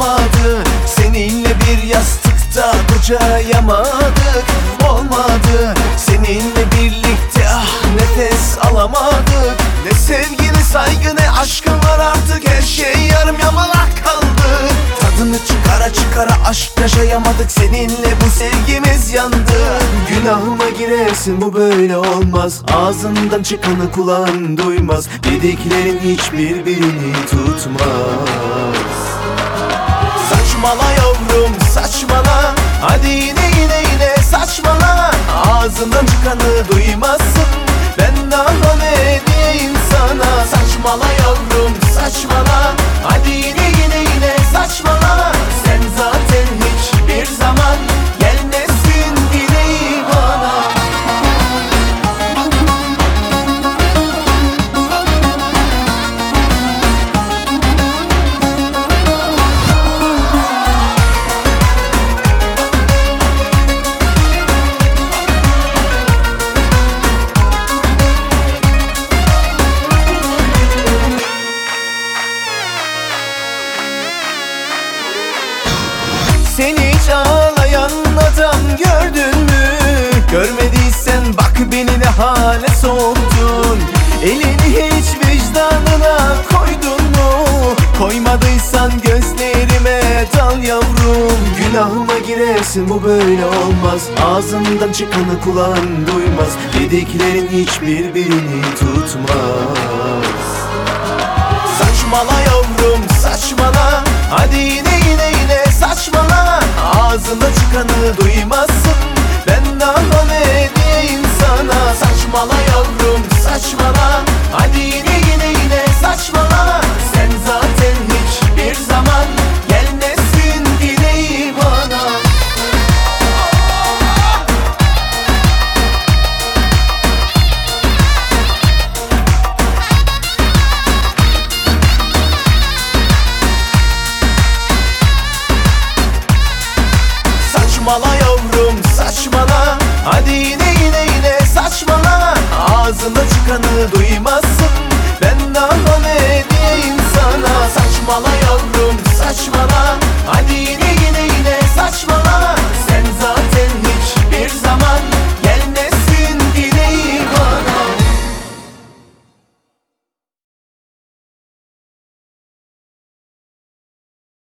olmadı. Seninle bir yastıkta kocayamadık. Olmadı. Seninle birlikte ah nefes alamadık. Ne sevgine saygı ne aşkın var artık. Her şey yarım yamalak kaldı. Tadını çıkara çıkara aşk yaşayamadık. Seninle bu sevgimiz yandı. Günahıma girersin bu böyle olmaz. Ağzından çıkanı kulağın duymaz. Dediklerin hiçbirbirini tutmaz. Saçmala yavrum saçmala Hadi yine yine yine saçmala Ağzından çıkanı duymazsın Ben daha ne diyeyim sana. Saçmala yavrum saçmala Hadi yine yine yine saçmala adam gördün mü? Görmediysen bak beni ne hale soktun Elini hiç vicdanına koydun mu? Koymadıysan gözlerime dal yavrum. Günahıma girersin bu böyle olmaz. Ağzımdan çıkanı kulağın duymaz. Dediklerin hiçbir birini tutmaz. Saçmala yavrum saçmala. Hadi yine Ağzında çıkanı duymazsın. Ben daha ne diyeyim sana. Saçmala yavrum saçmala. Hadi Saçmala yavrum saçmala Hadi yine yine yine saçmala Ağzında çıkanı duymazsın Ben daha ne diyeyim sana. Saçmala yavrum saçmala Hadi yine yine